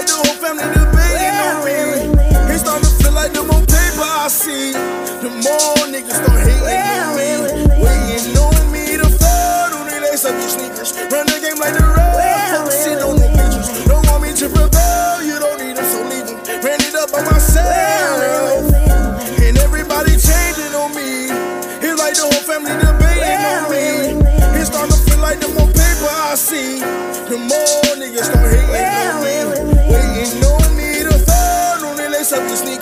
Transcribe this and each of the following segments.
like the whole family is Yeah, on me. It's starting to feel like the more paper I see, the more niggas start hating on me. Waiting on me to fall on the lace up your sneakers. Run the game like the road. See, don't need pictures. Don't want me to prevail. You don't need them, so leave them. Ran it up by myself. And everybody changing on me. It's like the whole family debating on me. It's starting to feel like the more paper I see, the more niggas start hating on me.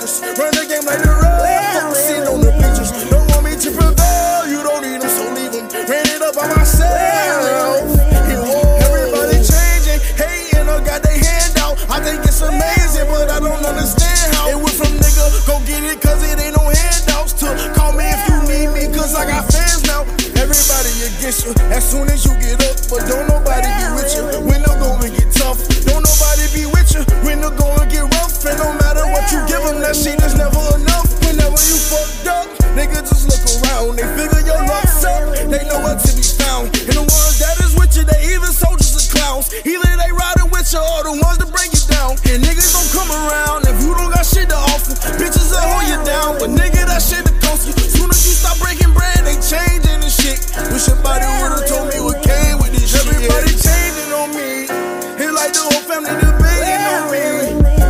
Sneakers. Run the game like the road. Focusing on the pictures. Don't want me to prevail. You don't need them, so leave them. Ran it up by myself. Everybody changing, hating, or got their hand out. I think it's amazing, but I don't understand how. It went from nigga, go get it, cause it ain't no handouts. To call me if you need me, cause I got fans now. Everybody against you as soon as you get up, but don't just look around. They figure your luck's up, they know what to be found. And the ones that is with you, they either soldiers or clowns. Either they riding with you or the ones that bring you down. And niggas don't come around if you don't got shit to offer. Bitches will hold you down, but nigga, that shit to cost you. Soon as you stop breaking bread, they changing and shit. Wish somebody would've told me what came with this shit. Everybody changing on me. It's like the whole family debating on me.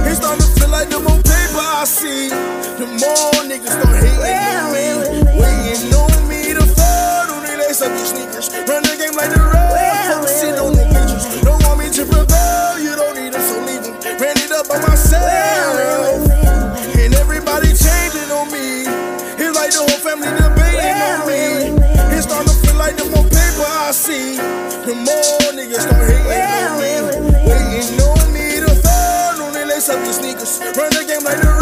It's starting to feel like the more paper I see, the more niggas start hating on me. Lace up your sneakers. Run the game like the road. Focusing on the pictures. Don't want me to prevail. You don't need them, so leave them. Ran it up by myself. And everybody changing on me. It's like the whole family debating on me. It's starting to feel like the more paper I see, the more niggas start hating on me. Waiting on me to fall on they lace up your sneakers. Run the game like the road.